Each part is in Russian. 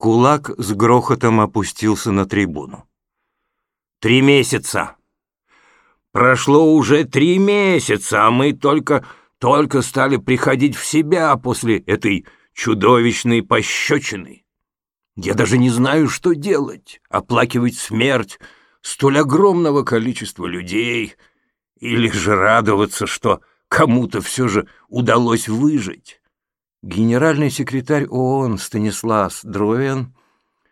Кулак с грохотом опустился на трибуну. «Три месяца! Прошло уже три месяца, а мы только, только стали приходить в себя после этой чудовищной пощечины. Я даже не знаю, что делать, оплакивать смерть столь огромного количества людей или же радоваться, что кому-то все же удалось выжить. Генеральный секретарь ООН Станислав Дроен,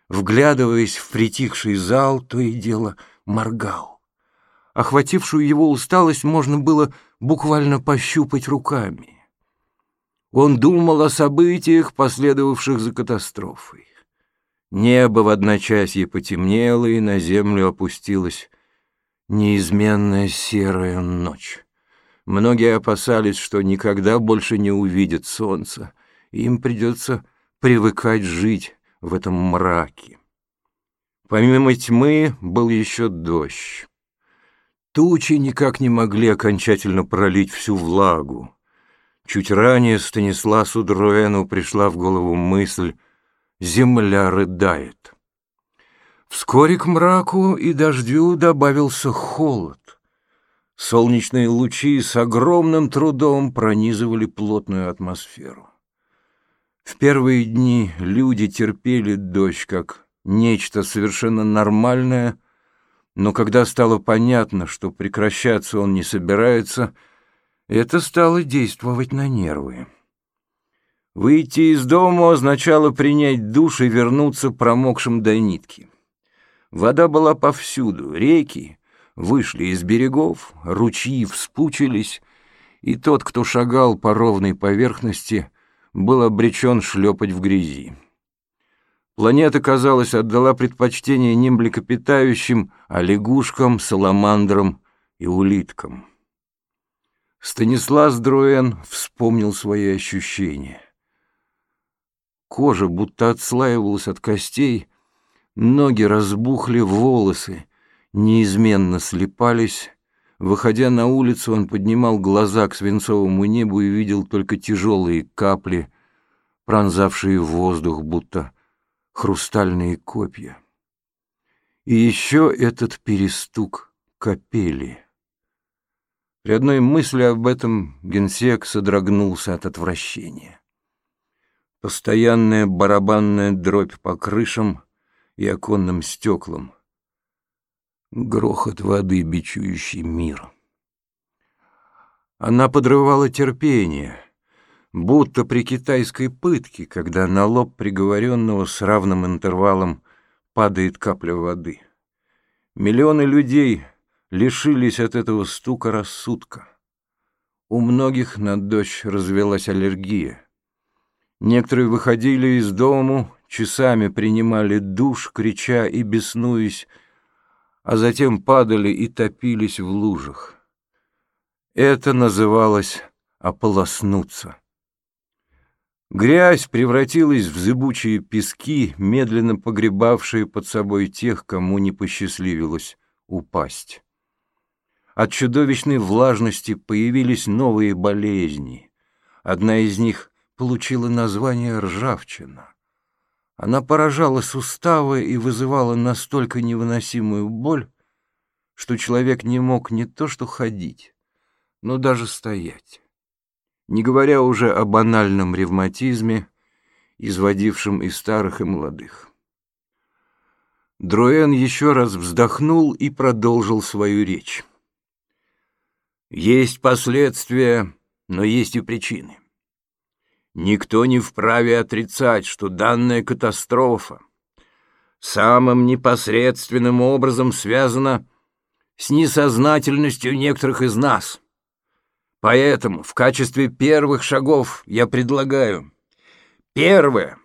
вглядываясь в притихший зал, то и дело моргал. Охватившую его усталость можно было буквально пощупать руками. Он думал о событиях, последовавших за катастрофой. Небо в одночасье потемнело, и на землю опустилась неизменная серая ночь. Многие опасались, что никогда больше не увидят солнца, им придется привыкать жить в этом мраке. Помимо тьмы был еще дождь. Тучи никак не могли окончательно пролить всю влагу. Чуть ранее Станисласу Друэну пришла в голову мысль «Земля рыдает». Вскоре к мраку и дождю добавился холод. Солнечные лучи с огромным трудом пронизывали плотную атмосферу. В первые дни люди терпели дождь как нечто совершенно нормальное, но когда стало понятно, что прекращаться он не собирается, это стало действовать на нервы. Выйти из дома означало принять душ и вернуться промокшим до нитки. Вода была повсюду, реки вышли из берегов, ручьи вспучились, и тот, кто шагал по ровной поверхности, был обречен шлепать в грязи. Планета, казалось, отдала предпочтение не млекопитающим, а лягушкам, саламандрам и улиткам. Станислав Друэн вспомнил свои ощущения. Кожа будто отслаивалась от костей, ноги разбухли, волосы неизменно слепались, Выходя на улицу, он поднимал глаза к свинцовому небу и видел только тяжелые капли, пронзавшие воздух, будто хрустальные копья. И еще этот перестук капели. При одной мысли об этом генсек содрогнулся от отвращения. Постоянная барабанная дробь по крышам и оконным стеклам — грохот воды, бичующий мир. Она подрывала терпение, будто при китайской пытке, когда на лоб приговоренного с равным интервалом падает капля воды. Миллионы людей лишились от этого стука рассудка. У многих на дочь развелась аллергия. Некоторые выходили из дому, часами принимали душ, крича и беснуясь, а затем падали и топились в лужах. Это называлось ополоснуться. Грязь превратилась в зыбучие пески, медленно погребавшие под собой тех, кому не посчастливилось упасть. От чудовищной влажности появились новые болезни. Одна из них получила название ржавчина. Она поражала суставы и вызывала настолько невыносимую боль, что человек не мог не то что ходить, но даже стоять. Не говоря уже о банальном ревматизме, изводившем и старых, и молодых. Дроен еще раз вздохнул и продолжил свою речь. Есть последствия, но есть и причины. Никто не вправе отрицать, что данная катастрофа самым непосредственным образом связана с несознательностью некоторых из нас. Поэтому в качестве первых шагов я предлагаю первое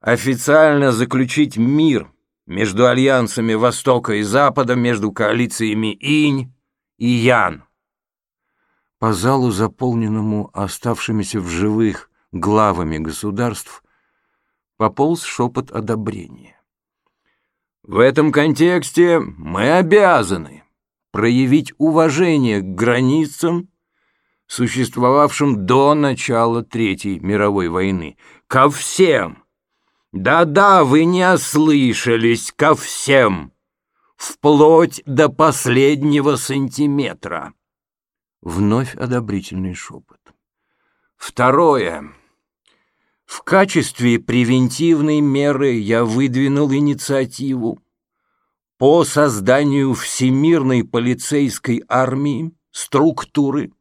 официально заключить мир между альянсами Востока и Запада, между коалициями Инь и Ян. По залу, заполненному оставшимися в живых главами государств, пополз шепот одобрения. В этом контексте мы обязаны проявить уважение к границам, существовавшим до начала Третьей мировой войны, ко всем, Да-да, вы не ослышались ко всем, вплоть до последнего сантиметра. Вновь одобрительный шепот. Второе. В качестве превентивной меры я выдвинул инициативу по созданию всемирной полицейской армии, структуры,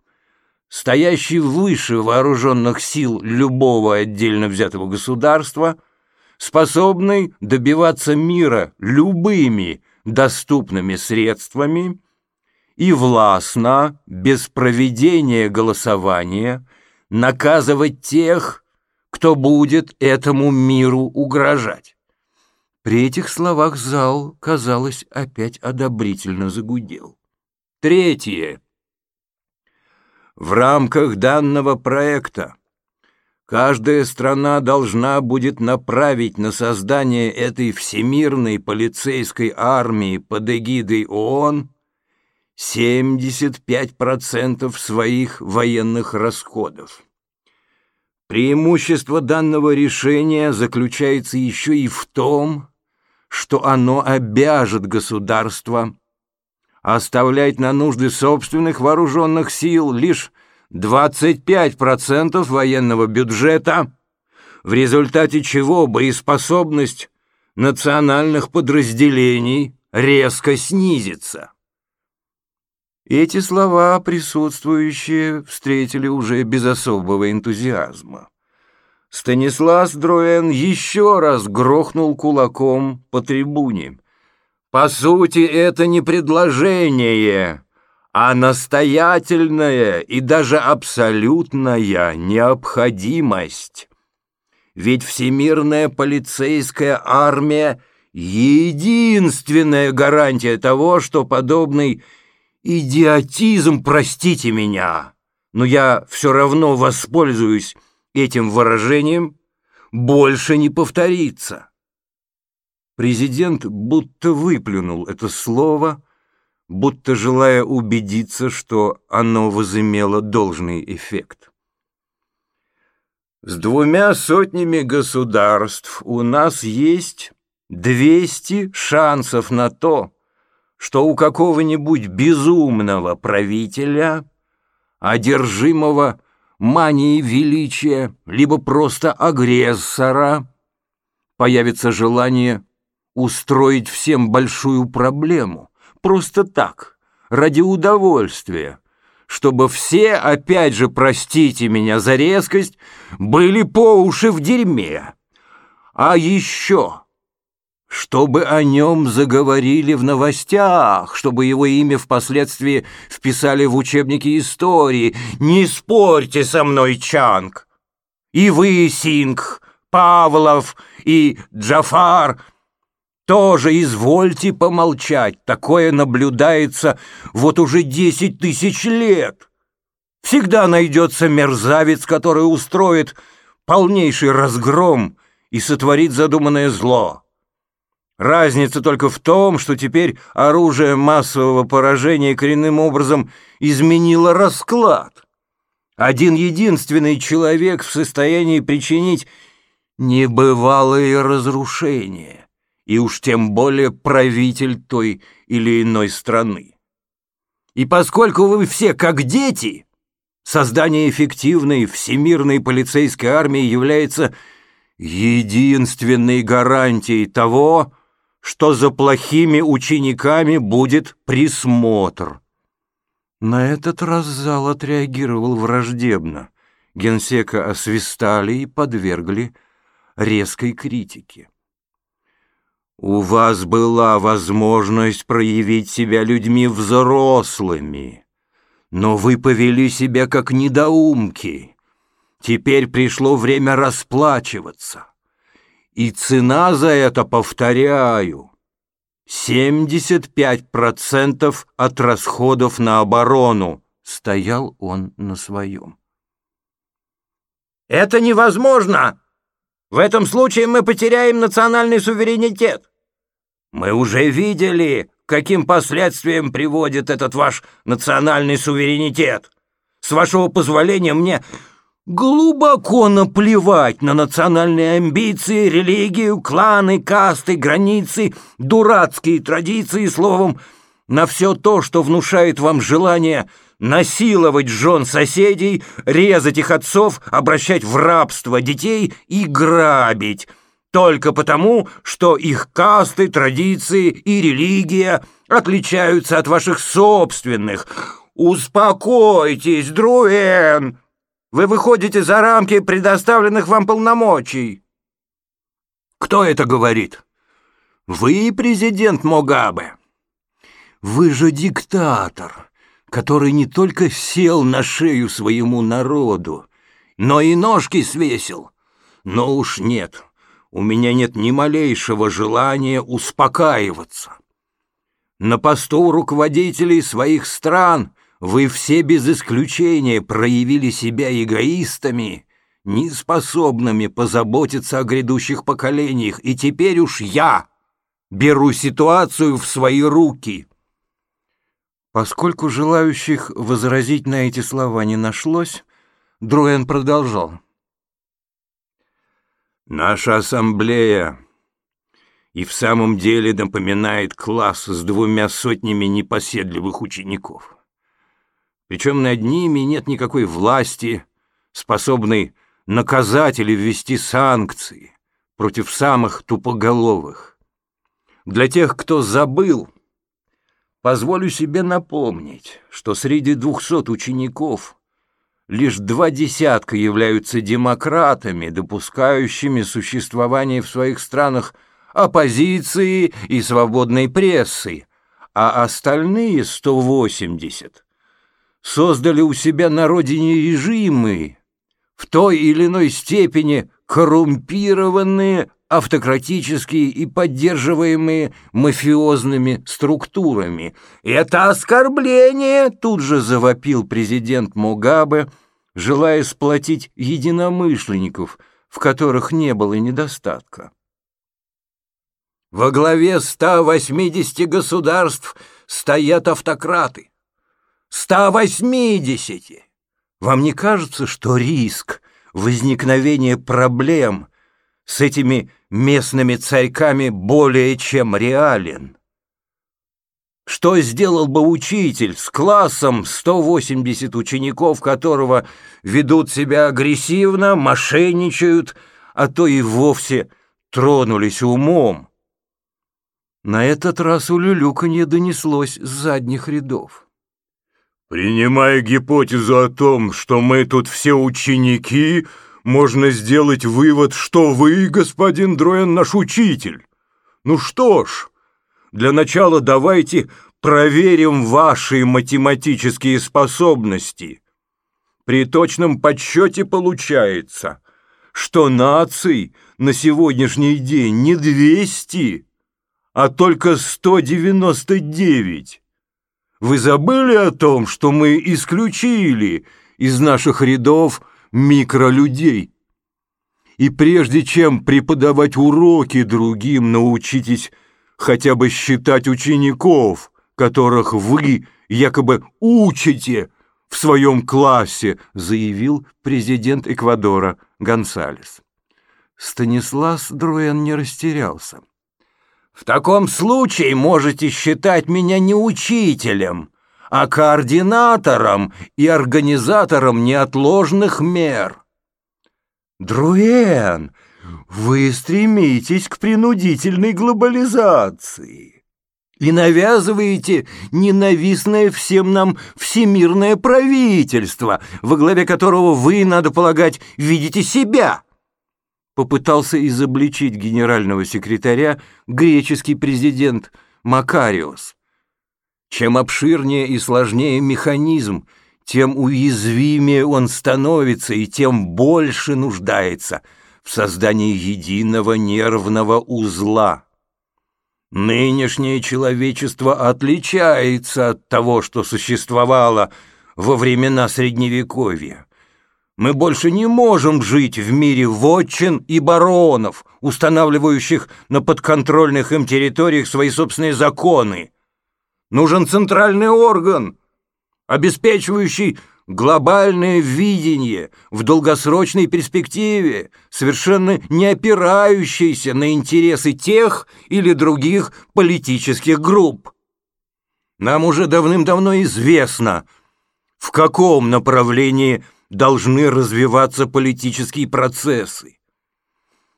стоящей выше вооруженных сил любого отдельно взятого государства, способной добиваться мира любыми доступными средствами и властно, без проведения голосования, наказывать тех, кто будет этому миру угрожать. При этих словах зал, казалось, опять одобрительно загудел. Третье. В рамках данного проекта каждая страна должна будет направить на создание этой всемирной полицейской армии под эгидой ООН 75% своих военных расходов. Преимущество данного решения заключается еще и в том, что оно обяжет государство оставлять на нужды собственных вооруженных сил лишь 25% военного бюджета, в результате чего боеспособность национальных подразделений резко снизится. Эти слова присутствующие встретили уже без особого энтузиазма. Станислав Дроен еще раз грохнул кулаком по трибуне. «По сути, это не предложение, а настоятельная и даже абсолютная необходимость. Ведь Всемирная полицейская армия — единственная гарантия того, что подобный идиотизм, простите меня, но я все равно воспользуюсь этим выражением, больше не повторится. Президент будто выплюнул это слово, будто желая убедиться, что оно возымело должный эффект. С двумя сотнями государств у нас есть 200 шансов на то, что у какого-нибудь безумного правителя, одержимого манией величия, либо просто агрессора, появится желание устроить всем большую проблему, просто так, ради удовольствия, чтобы все, опять же, простите меня за резкость, были по уши в дерьме. А еще чтобы о нем заговорили в новостях, чтобы его имя впоследствии вписали в учебники истории. Не спорьте со мной, Чанг. И вы, Синг, Павлов и Джафар, тоже извольте помолчать. Такое наблюдается вот уже десять тысяч лет. Всегда найдется мерзавец, который устроит полнейший разгром и сотворит задуманное зло. Разница только в том, что теперь оружие массового поражения коренным образом изменило расклад. Один единственный человек в состоянии причинить небывалые разрушения, и уж тем более правитель той или иной страны. И поскольку вы все как дети, создание эффективной всемирной полицейской армии является единственной гарантией того, что за плохими учениками будет присмотр. На этот раз зал отреагировал враждебно. Генсека освистали и подвергли резкой критике. «У вас была возможность проявить себя людьми взрослыми, но вы повели себя как недоумки. Теперь пришло время расплачиваться. И цена за это, повторяю, 75% от расходов на оборону. Стоял он на своем. «Это невозможно! В этом случае мы потеряем национальный суверенитет. Мы уже видели, каким последствиям приводит этот ваш национальный суверенитет. С вашего позволения мне глубоко наплевать на национальные амбиции, религию, кланы, касты, границы, дурацкие традиции, словом, на все то, что внушает вам желание насиловать жен соседей, резать их отцов, обращать в рабство детей и грабить, только потому, что их касты, традиции и религия отличаются от ваших собственных. Успокойтесь, Друэн! Вы выходите за рамки предоставленных вам полномочий. Кто это говорит? Вы президент Могабе. Вы же диктатор, который не только сел на шею своему народу, но и ножки свесил. Но уж нет, у меня нет ни малейшего желания успокаиваться. На посту руководителей своих стран вы все без исключения проявили себя эгоистами, неспособными позаботиться о грядущих поколениях, и теперь уж я беру ситуацию в свои руки. Поскольку желающих возразить на эти слова не нашлось, Друэн продолжал. Наша ассамблея и в самом деле напоминает класс с двумя сотнями непоседливых учеников. Причем над ними нет никакой власти, способной наказать или ввести санкции против самых тупоголовых. Для тех, кто забыл, позволю себе напомнить, что среди двухсот учеников лишь два десятка являются демократами, допускающими существование в своих странах оппозиции и свободной прессы, а остальные 180 создали у себя на родине режимы, в той или иной степени коррумпированные, автократические и поддерживаемые мафиозными структурами. «Это оскорбление!» — тут же завопил президент Мугабе, желая сплотить единомышленников, в которых не было недостатка. Во главе 180 государств стоят автократы. 180! Вам не кажется, что риск возникновения проблем с этими местными царьками более чем реален. Что сделал бы учитель с классом 180 учеников, которого ведут себя агрессивно, мошенничают, а то и вовсе тронулись умом? На этот раз у Люлюка не донеслось с задних рядов. «Принимая гипотезу о том, что мы тут все ученики, можно сделать вывод, что вы, господин Дроен, наш учитель. Ну что ж, для начала давайте проверим ваши математические способности. При точном подсчете получается, что наций на сегодняшний день не 200, а только 199. Вы забыли о том, что мы исключили из наших рядов микролюдей. И прежде чем преподавать уроки другим, научитесь хотя бы считать учеников, которых вы якобы учите в своем классе, заявил президент Эквадора Гонсалес. Станислав Друэн не растерялся. «В таком случае можете считать меня не учителем, а координатором и организатором неотложных мер. Друэн, вы стремитесь к принудительной глобализации и навязываете ненавистное всем нам всемирное правительство, во главе которого вы, надо полагать, видите себя. Попытался изобличить генерального секретаря греческий президент Макариос. Чем обширнее и сложнее механизм, тем уязвимее он становится и тем больше нуждается в создании единого нервного узла. Нынешнее человечество отличается от того, что существовало во времена Средневековья. Мы больше не можем жить в мире вотчин и баронов, устанавливающих на подконтрольных им территориях свои собственные законы. Нужен центральный орган, обеспечивающий глобальное видение в долгосрочной перспективе, совершенно не опирающееся на интересы тех или других политических групп. Нам уже давным-давно известно, в каком направлении должны развиваться политические процессы.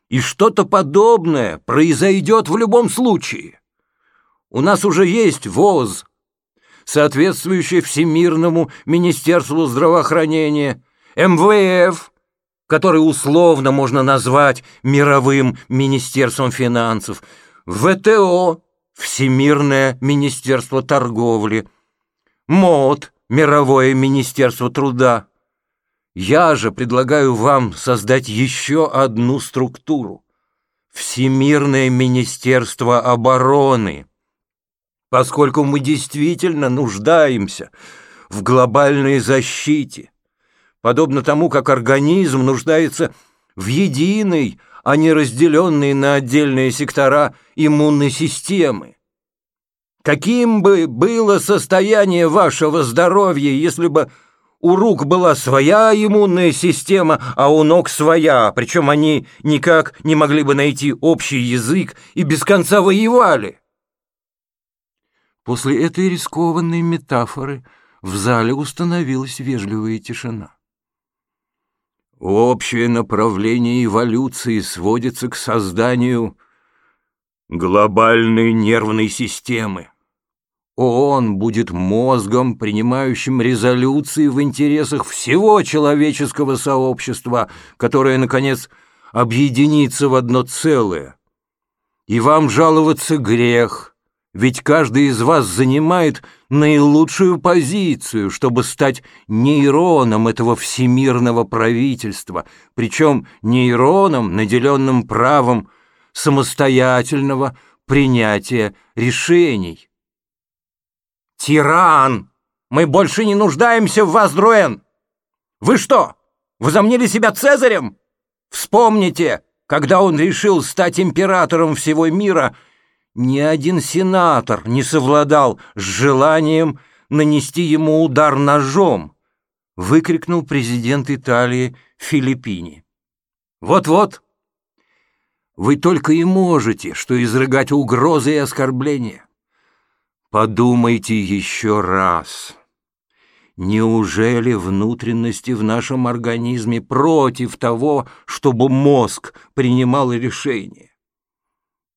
И что-то подобное произойдет в любом случае. У нас уже есть ВОЗ, соответствующее Всемирному Министерству здравоохранения, МВФ, который условно можно назвать Мировым Министерством финансов, ВТО, Всемирное Министерство торговли, МОД, Мировое Министерство труда. Я же предлагаю вам создать еще одну структуру – Всемирное Министерство обороны – поскольку мы действительно нуждаемся в глобальной защите, подобно тому, как организм нуждается в единой, а не разделенной на отдельные сектора иммунной системы. Каким бы было состояние вашего здоровья, если бы у рук была своя иммунная система, а у ног своя, причем они никак не могли бы найти общий язык и без конца воевали? После этой рискованной метафоры в зале установилась вежливая тишина. Общее направление эволюции сводится к созданию глобальной нервной системы. Он будет мозгом, принимающим резолюции в интересах всего человеческого сообщества, которое, наконец, объединится в одно целое. И вам жаловаться грех, ведь каждый из вас занимает наилучшую позицию, чтобы стать нейроном этого всемирного правительства, причем нейроном, наделенным правом самостоятельного принятия решений. «Тиран! Мы больше не нуждаемся в вас, Друэн! Вы что, возомнили себя Цезарем? Вспомните, когда он решил стать императором всего мира — ни один сенатор не совладал с желанием нанести ему удар ножом, выкрикнул президент Италии Филиппини. Вот-вот, вы только и можете, что изрыгать угрозы и оскорбления. Подумайте еще раз. Неужели внутренности в нашем организме против того, чтобы мозг принимал решения?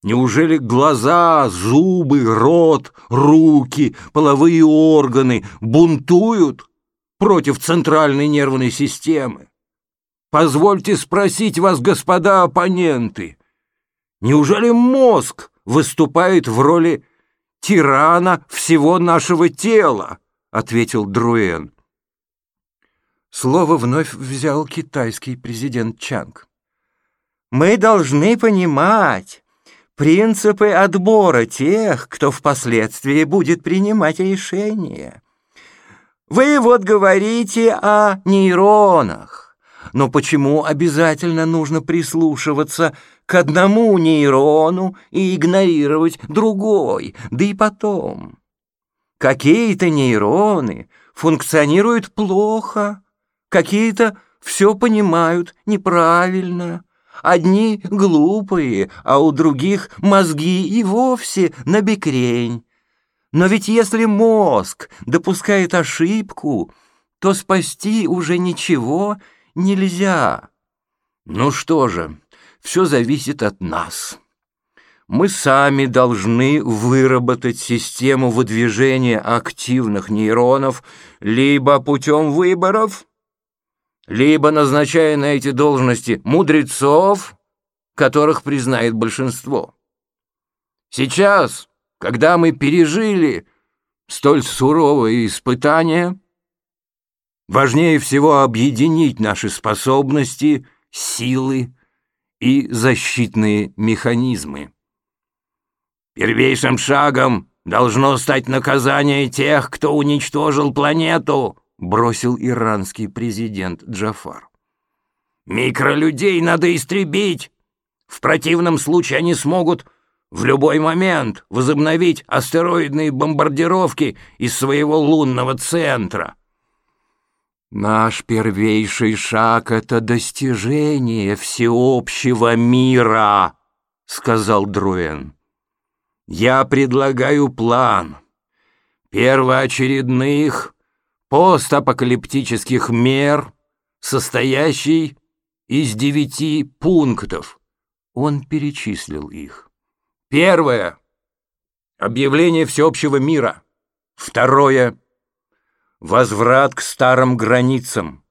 Неужели глаза, зубы, рот, руки, половые органы бунтуют против центральной нервной системы? Позвольте спросить вас, господа оппоненты, неужели мозг выступает в роли тирана всего нашего тела? ответил Друэн. Слово вновь взял китайский президент Чанг. Мы должны понимать, принципы отбора тех, кто впоследствии будет принимать решения. Вы вот говорите о нейронах, но почему обязательно нужно прислушиваться к одному нейрону и игнорировать другой, да и потом? Какие-то нейроны функционируют плохо, какие-то все понимают неправильно, Одни глупые, а у других мозги и вовсе на бекрень. Но ведь если мозг допускает ошибку, то спасти уже ничего нельзя. Ну что же, все зависит от нас. Мы сами должны выработать систему выдвижения активных нейронов либо путем выборов, либо назначая на эти должности мудрецов, которых признает большинство. Сейчас, когда мы пережили столь суровые испытания, важнее всего объединить наши способности, силы и защитные механизмы. Первейшим шагом должно стать наказание тех, кто уничтожил планету, бросил иранский президент Джафар. «Микролюдей надо истребить! В противном случае они смогут в любой момент возобновить астероидные бомбардировки из своего лунного центра». Наш первейший шаг — это достижение всеобщего мира, — сказал Друэн. Я предлагаю план первоочередных постапокалиптических мер, состоящий из девяти пунктов. Он перечислил их. Первое — объявление всеобщего мира. Второе — возврат к старым границам.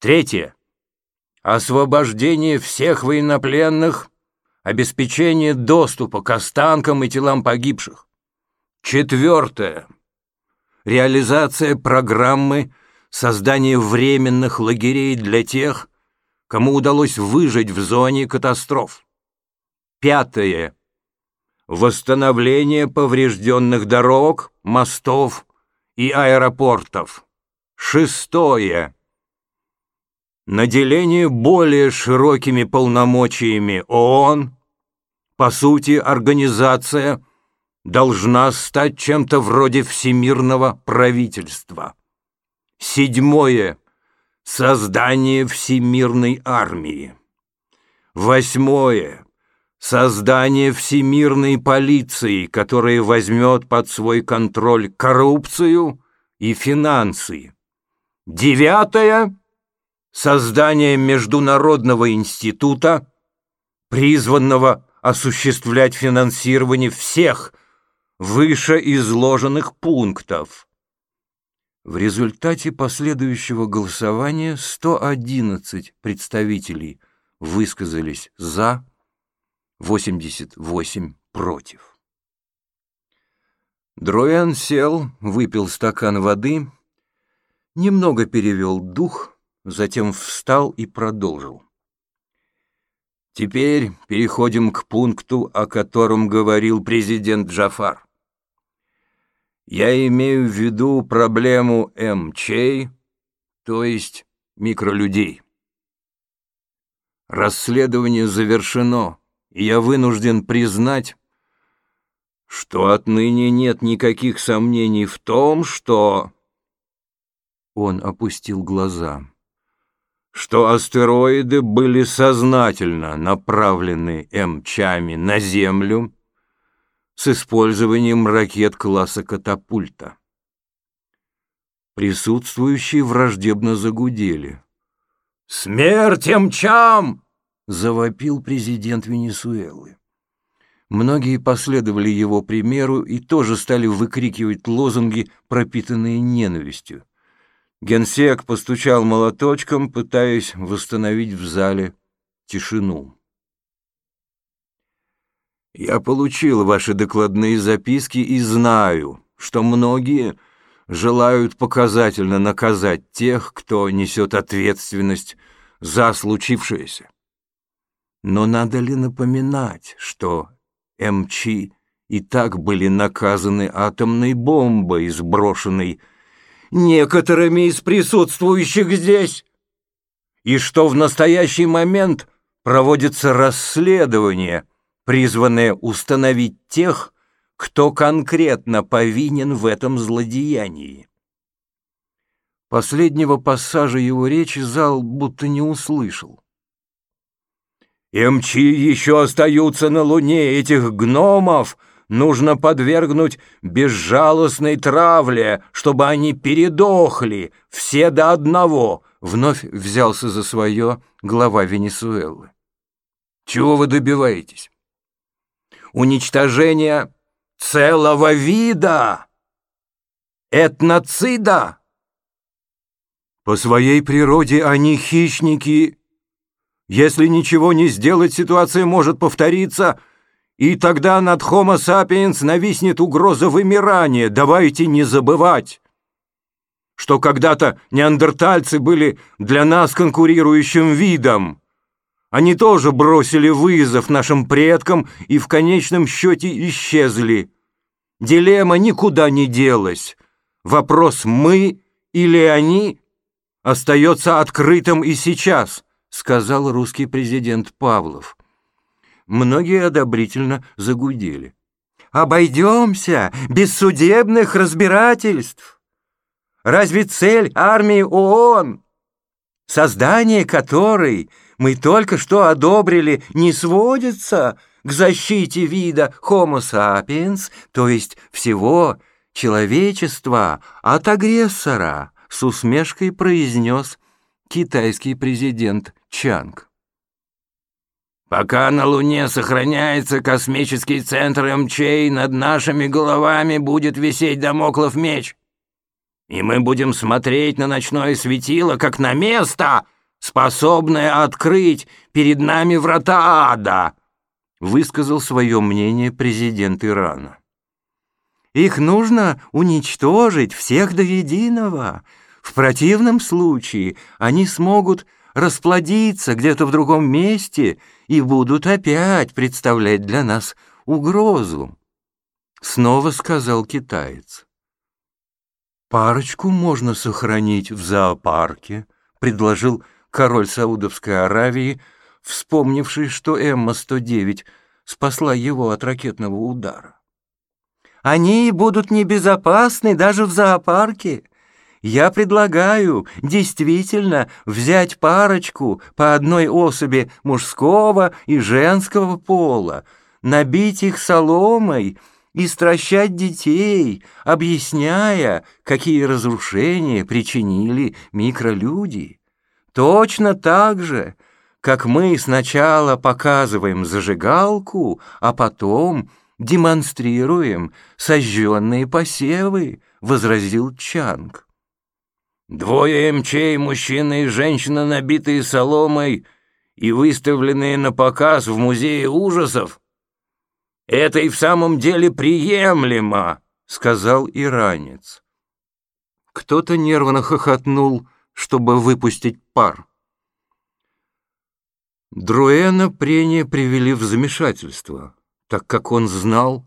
Третье — освобождение всех военнопленных, обеспечение доступа к останкам и телам погибших. Четвертое — реализация программы создания временных лагерей для тех, кому удалось выжить в зоне катастроф. Пятое — восстановление поврежденных дорог, мостов и аэропортов. Шестое. Наделение более широкими полномочиями ООН. По сути, организация должна стать чем-то вроде всемирного правительства. Седьмое. Создание всемирной армии. Восьмое Создание всемирной полиции, которая возьмет под свой контроль коррупцию и финансы. Девятое — создание Международного института, призванного осуществлять финансирование всех вышеизложенных пунктов. В результате последующего голосования 111 представителей высказались «за», 88 против. Дроян сел, выпил стакан воды, немного перевел дух, затем встал и продолжил. Теперь переходим к пункту, о котором говорил президент Джафар. Я имею в виду проблему МЧ, то есть микролюдей. Расследование завершено, и я вынужден признать, что отныне нет никаких сомнений в том, что... Он опустил глаза. Что астероиды были сознательно направлены МЧами на Землю с использованием ракет класса катапульта. Присутствующие враждебно загудели. «Смерть МЧам!» Завопил президент Венесуэлы. Многие последовали его примеру и тоже стали выкрикивать лозунги, пропитанные ненавистью. Генсек постучал молоточком, пытаясь восстановить в зале тишину. «Я получил ваши докладные записки и знаю, что многие желают показательно наказать тех, кто несет ответственность за случившееся. Но надо ли напоминать, что МЧ и так были наказаны атомной бомбой, сброшенной некоторыми из присутствующих здесь, и что в настоящий момент проводится расследование, призванное установить тех, кто конкретно повинен в этом злодеянии. Последнего пассажа его речи зал будто не услышал. МЧ еще остаются на Луне, этих гномов нужно подвергнуть безжалостной травле, чтобы они передохли, все до одного, вновь взялся за свое глава Венесуэлы. Чего вы добиваетесь? Уничтожение целого вида, этноцида. По своей природе они хищники если ничего не сделать, ситуация может повториться, и тогда над Homo sapiens нависнет угроза вымирания. Давайте не забывать, что когда-то неандертальцы были для нас конкурирующим видом. Они тоже бросили вызов нашим предкам и в конечном счете исчезли. Дилемма никуда не делась. Вопрос «мы» или «они» остается открытым и сейчас – сказал русский президент Павлов. Многие одобрительно загудели. «Обойдемся без судебных разбирательств. Разве цель армии ООН, создание которой мы только что одобрили, не сводится к защите вида Homo sapiens, то есть всего человечества от агрессора, с усмешкой произнес китайский президент Чанг. Пока на Луне сохраняется космический центр МЧ, над нашими головами будет висеть домоклов меч. И мы будем смотреть на ночное светило, как на место, способное открыть перед нами врата ада, высказал свое мнение президент Ирана. Их нужно уничтожить всех до единого. В противном случае они смогут расплодиться где-то в другом месте и будут опять представлять для нас угрозу. Снова сказал китаец. «Парочку можно сохранить в зоопарке», — предложил король Саудовской Аравии, вспомнивший, что Эмма-109 спасла его от ракетного удара. «Они будут небезопасны даже в зоопарке. Я предлагаю действительно взять парочку по одной особи мужского и женского пола, набить их соломой и стращать детей, объясняя, какие разрушения причинили микролюди. Точно так же, как мы сначала показываем зажигалку, а потом демонстрируем сожженные посевы, возразил Чанг. Двое МЧ, мужчина и женщина, набитые соломой и выставленные на показ в музее ужасов, это и в самом деле приемлемо, сказал иранец. Кто-то нервно хохотнул, чтобы выпустить пар. Друэна прения привели в замешательство, так как он знал,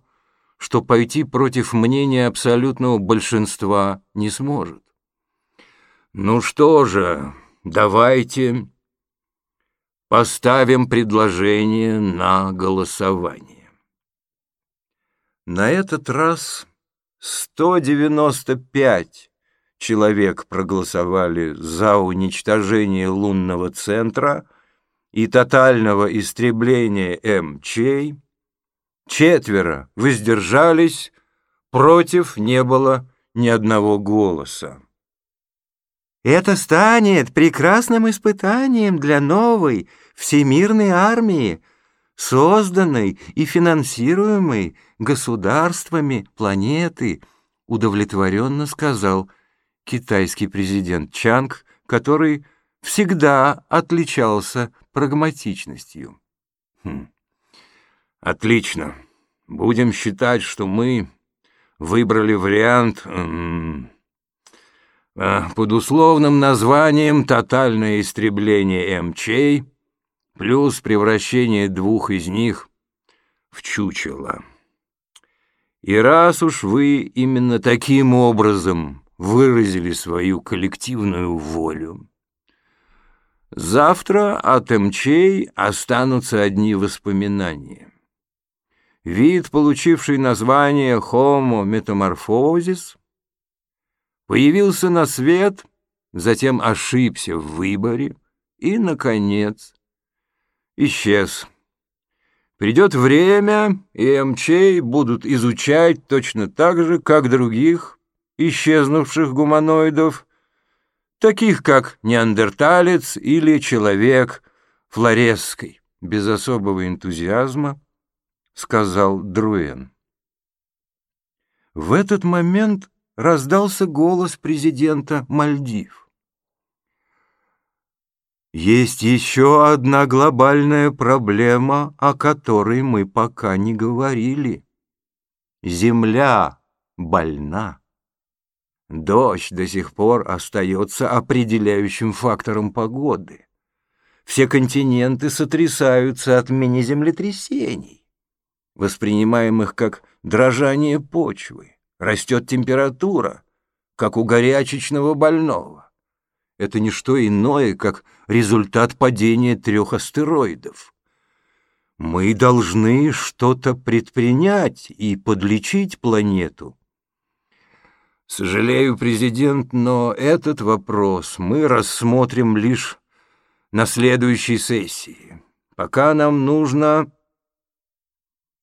что пойти против мнения абсолютного большинства не сможет. Ну что же, давайте поставим предложение на голосование. На этот раз 195 человек проголосовали за уничтожение лунного центра и тотального истребления МЧ, четверо воздержались, против не было ни одного голоса. Это станет прекрасным испытанием для новой всемирной армии, созданной и финансируемой государствами планеты, удовлетворенно сказал китайский президент Чанг, который всегда отличался прагматичностью. Хм. Отлично. Будем считать, что мы выбрали вариант м -м, под условным названием «Тотальное истребление МЧ» плюс превращение двух из них в чучело. И раз уж вы именно таким образом выразили свою коллективную волю, завтра от МЧ останутся одни воспоминания. Вид, получивший название Homo metamorphosis, появился на свет, затем ошибся в выборе и, наконец, исчез. Придет время, и МЧ будут изучать точно так же, как других исчезнувших гуманоидов, таких как неандерталец или человек флоресской, без особого энтузиазма, сказал Друэн. В этот момент раздался голос президента Мальдив. Есть еще одна глобальная проблема, о которой мы пока не говорили. Земля больна. Дождь до сих пор остается определяющим фактором погоды. Все континенты сотрясаются от мини-землетрясений, воспринимаемых как дрожание почвы. Растет температура, как у горячечного больного это не что иное, как результат падения трех астероидов. Мы должны что-то предпринять и подлечить планету. Сожалею, президент, но этот вопрос мы рассмотрим лишь на следующей сессии. Пока нам нужно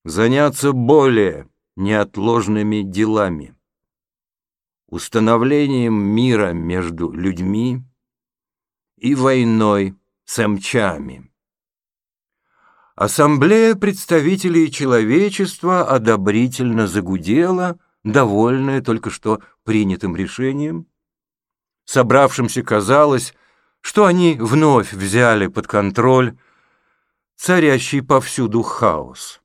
заняться более неотложными делами. Установлением мира между людьми и войной с эмчами. Ассамблея представителей человечества одобрительно загудела, довольная только что принятым решением. Собравшимся казалось, что они вновь взяли под контроль царящий повсюду хаос.